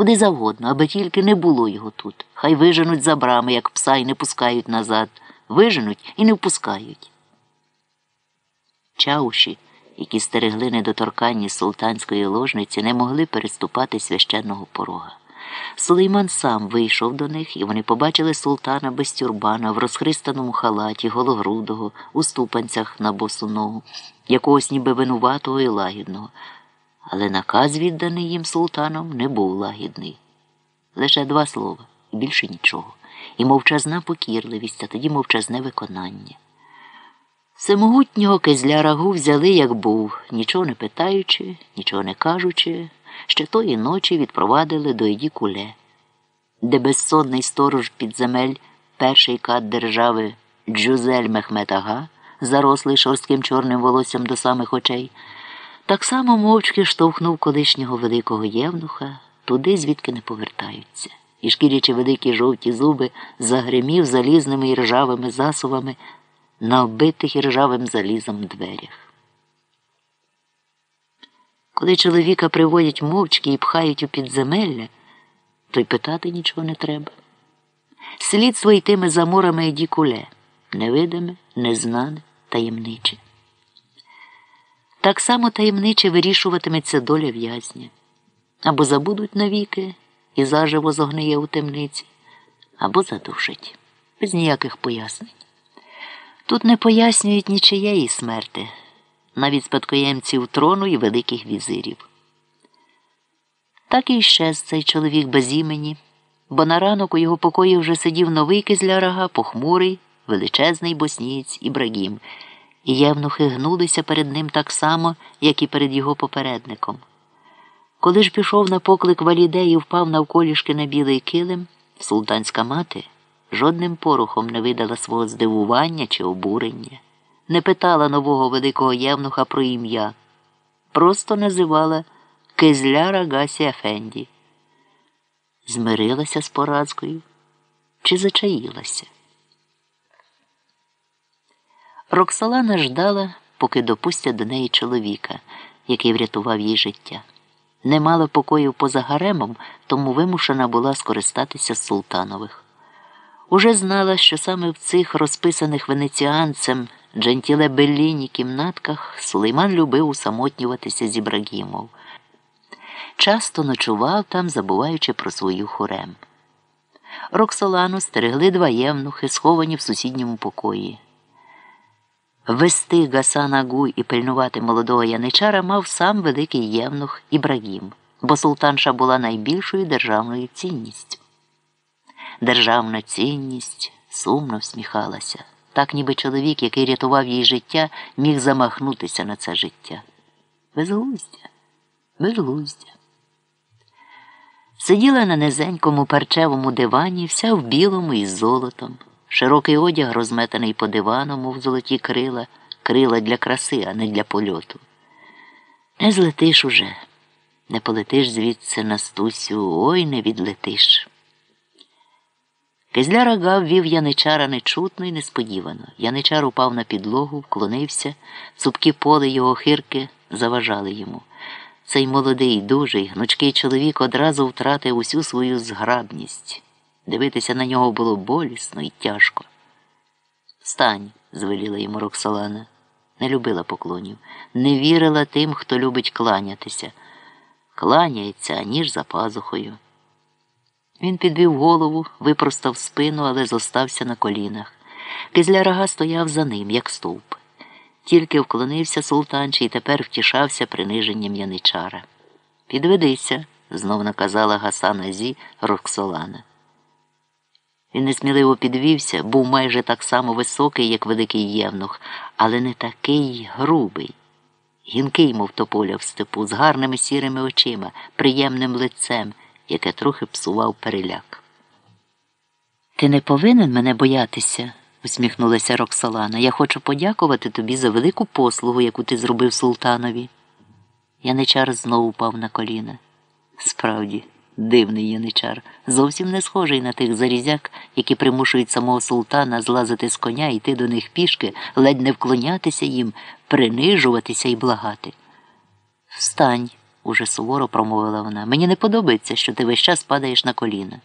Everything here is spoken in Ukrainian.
Куди завгодно, аби тільки не було його тут. Хай виженуть за брами, як пса і не пускають назад. Виженуть і не впускають. Чауші, які стерегли недоторканність султанської ложниці, не могли переступати священного порога. Сулейман сам вийшов до них, і вони побачили султана без тюрбана в розхристаному халаті, гологрудого, у ступанцях на босу ногу, якогось ніби винуватого і лагідного. Але наказ, відданий їм султаном, не був лагідний. Лише два слова, і більше нічого, і мовчазна покірливість, а тоді мовчазне виконання. Всемогутнього кизля рагу взяли, як був, нічого не питаючи, нічого не кажучи, ще тої ночі відпровадили до Іді Куле, де безсонний сторож підземель, перший кат держави Джузель Мехмет-ага, зарослий шорстким чорним волоссям до самих очей, так само мовчки штовхнув колишнього великого євнуха туди, звідки не повертаються, і шкірячи великі жовті зуби, загримів залізними і ржавими засувами на оббитих і ржавим залізом дверях. Коли чоловіка приводять мовчки і пхають у підземелля, то й питати нічого не треба. Слідство йтиме за морами і дікуле, невидиме, незнане, таємниче. Так само таємниче вирішуватиметься доля в'язня або забудуть навіки і заживо зогниє у темниці, або задушать, без ніяких пояснень. Тут не пояснюють нічиєї смерти, навіть спадкоємців трону і великих візирів. Так і щез цей чоловік без імені, бо на ранок у його покої вже сидів новий кизлярага, похмурий, величезний боснієць Ібрагім, і євнухи гнулися перед ним так само, як і перед його попередником. Коли ж пішов на поклик валіде і впав навколішки на білий килим, султанська мати жодним порухом не видала свого здивування чи обурення, не питала нового великого євнуха про ім'я, просто називала Кизляра Гасі Афенді. Змирилася з поразкою чи зачаїлася? Роксолана ждала, поки допустять до неї чоловіка, який врятував їй життя. Не мала покоїв поза гаремом, тому вимушена була скористатися з султанових. Уже знала, що саме в цих розписаних венеціанцем Джентіле Белліні кімнатках Сулейман любив усамотнюватися з Ібрагімов. Часто ночував там, забуваючи про свою хорем. Роксолану стерегли два євнухи, сховані в сусідньому покої. Вести Гасана Гуй і пильнувати молодого яничара мав сам великий євнух Ібрагім, бо султанша була найбільшою державною цінністю. Державна цінність сумно всміхалася, так ніби чоловік, який рятував їй життя, міг замахнутися на це життя. Безглуздя, безглуздя. Сиділа на низенькому парчевому дивані, вся в білому із золотом, широкий одяг розметаний по дивану, мов золоті крила, крила для краси, а не для польоту. Не злетиш уже, не полетиш звідси Настусю, ой не відлетиш. Кизляра гав вів яничара нечутно і несподівано. Яничар упав на підлогу, вклонився, цупкі поли його хирки заважали йому. Цей молодий, дужий, гнучкий чоловік одразу втратив усю свою зграбність. Дивитися на нього було болісно і тяжко. Встань, звеліла йому Роксолана. Не любила поклонів, не вірила тим, хто любить кланятися. Кланяється, аніж за пазухою. Він підвів голову, випростав спину, але зостався на колінах. Кизлярага стояв за ним, як стовп. Тільки вклонився султанчий і тепер втішався приниженням яничара. Підведися, знов наказала Гасана Зі Роксолана. Він несміливо підвівся, був майже так само високий, як великий євнух, але не такий грубий. Гінкий, мов тополя в степу, з гарними сірими очима, приємним лицем яке трохи псував переляк. Ти не повинен мене боятися, усміхнулася Роксолана. Я хочу подякувати тобі за велику послугу, яку ти зробив султанові. Яничар знову упав на коліна. Справді, дивний яничар, зовсім не схожий на тих зарізяк, які примушують самого султана злазити з коня йти до них пішки, ледь не вклонятися їм, принижуватися і благати. Встань уже суворо промовила вона. Мені не подобається, що ти весь час падаєш на коліна.